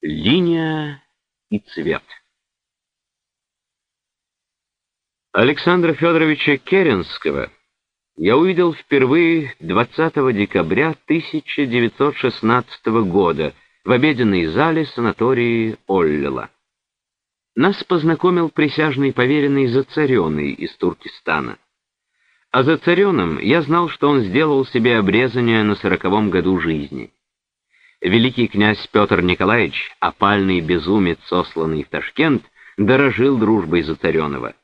Линия и цвет. Александра Федоровича Керенского я увидел впервые 20 декабря 1916 года в обеденной зале санатории Оллела. Нас познакомил присяжный поверенный Зацаренный из Туркестана. А Зацареным я знал, что он сделал себе обрезание на сороковом году жизни великий князь Петр Николаевич, опальный безумец, сосланный в Ташкент, дорожил дружбой Зацаренова.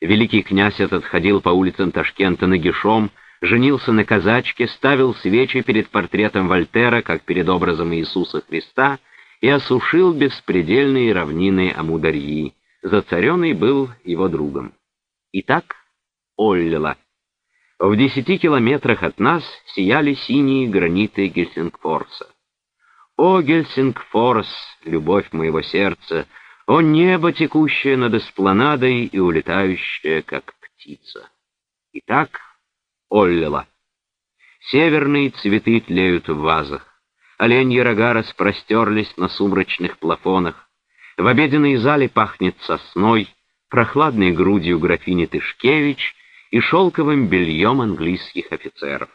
Великий князь этот ходил по улицам Ташкента нагишом, женился на казачке, ставил свечи перед портретом Вольтера, как перед образом Иисуса Христа, и осушил беспредельные равнины Амударьи. Зацаренный был его другом. Итак, Оллила. В десяти километрах от нас сияли синие граниты Гельсингфорса. О, Гельсингфорс, любовь моего сердца, о небо, текущее над эспланадой и улетающее, как птица. Итак, Оллила. Северные цветы тлеют в вазах, оленьи рога распростерлись на сумрачных плафонах, в обеденной зале пахнет сосной, прохладной грудью графини Тышкевич и шелковым бельем английских офицеров.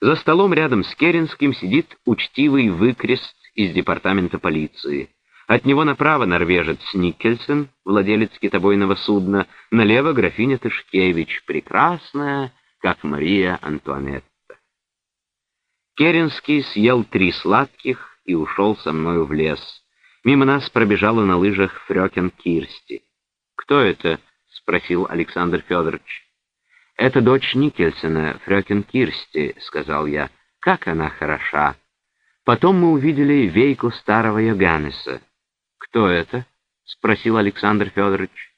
За столом рядом с Керенским сидит учтивый выкрест из департамента полиции. От него направо норвежец Никельсен, владелец китобойного судна, налево графиня Тышкевич, прекрасная, как Мария Антуанетта. Керенский съел три сладких и ушел со мною в лес. Мимо нас пробежала на лыжах Фрёкен Кирсти. «Кто это?» — спросил Александр Федорович. «Это дочь Никельсона, Фрёкен Кирсти», — сказал я. «Как она хороша!» Потом мы увидели вейку старого Йоганнеса. «Кто это?» — спросил Александр Федорович.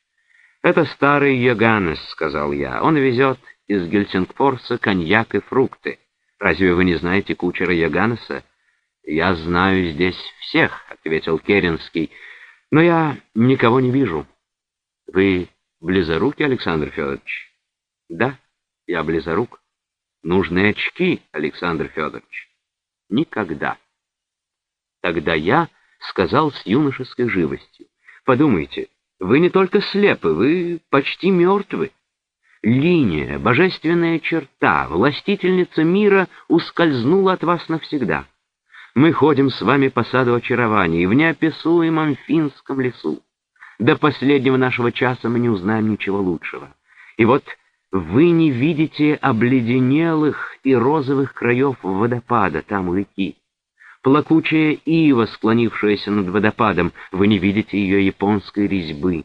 «Это старый Йоганнес», — сказал я. «Он везет из Гельсингфорса коньяк и фрукты. Разве вы не знаете кучера Йоганнеса?» «Я знаю здесь всех», — ответил Керенский. «Но я никого не вижу». «Вы близоруки, Александр Федорович?» Да, я близорук. Нужны очки, Александр Федорович. Никогда. Тогда я сказал с юношеской живостью. Подумайте, вы не только слепы, вы почти мертвы. Линия, божественная черта, властительница мира ускользнула от вас навсегда. Мы ходим с вами по саду очарований в неописуемом финском лесу. До последнего нашего часа мы не узнаем ничего лучшего. И вот вы не видите обледенелых и розовых краев водопада там у реки. Плакучая ива, склонившаяся над водопадом, вы не видите ее японской резьбы.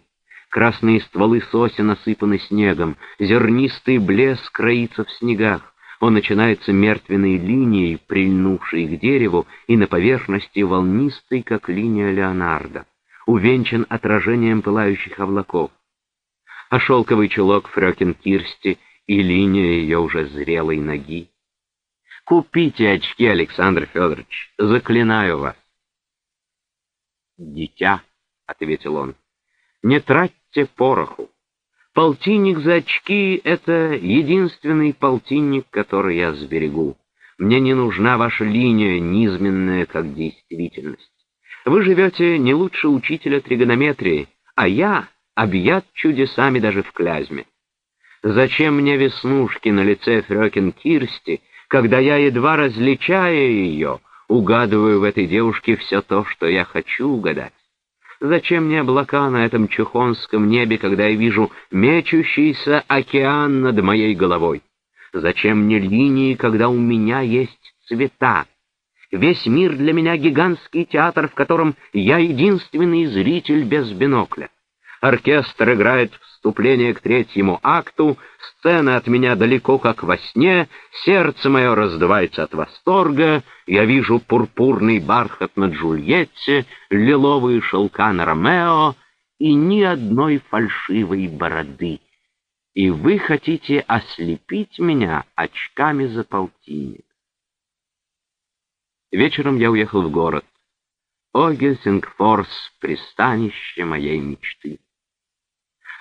Красные стволы сосен осыпаны снегом, зернистый блеск кроится в снегах. Он начинается мертвенной линией, прильнувшей к дереву, и на поверхности волнистой, как линия Леонардо, увенчан отражением пылающих облаков а шелковый чулок Фрёкин Кирсти и линия ее уже зрелой ноги. Купите очки, Александр Федорович, заклинаю вас. «Дитя», — ответил он, — «не тратьте пороху. Полтинник за очки — это единственный полтинник, который я сберегу. Мне не нужна ваша линия, низменная, как действительность. Вы живете не лучше учителя тригонометрии, а я объят чудесами даже в клязьме. Зачем мне веснушки на лице Фрёкин Кирсти, когда я, едва различая ее, угадываю в этой девушке все то, что я хочу угадать? Зачем мне облака на этом чухонском небе, когда я вижу мечущийся океан над моей головой? Зачем мне линии, когда у меня есть цвета? Весь мир для меня гигантский театр, в котором я единственный зритель без бинокля. Оркестр играет вступление к третьему акту, сцена от меня далеко, как во сне, сердце мое раздувается от восторга, я вижу пурпурный бархат на Джульетте, лиловые шелка на Ромео и ни одной фальшивой бороды. И вы хотите ослепить меня очками за полтинник. Вечером я уехал в город. О, Гельсингфорс, пристанище моей мечты.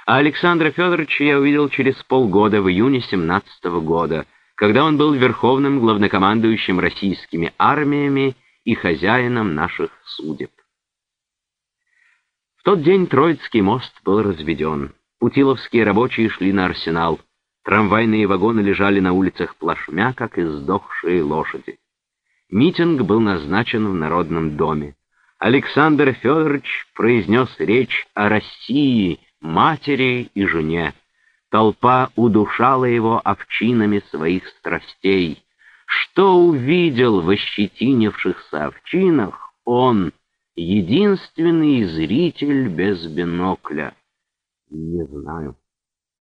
А Александра Федоровича я увидел через полгода, в июне 17 -го года, когда он был верховным главнокомандующим российскими армиями и хозяином наших судеб. тот день Троицкий мост был разведен. Путиловские рабочие шли на арсенал. Трамвайные вагоны лежали на улицах плашмя, как издохшие лошади. Митинг был назначен в Народном доме. Александр Федорович произнес речь о России, матери и жене. Толпа удушала его овчинами своих страстей. Что увидел в ощетинившихся овчинах он, единственный зритель без бинокля? Не знаю.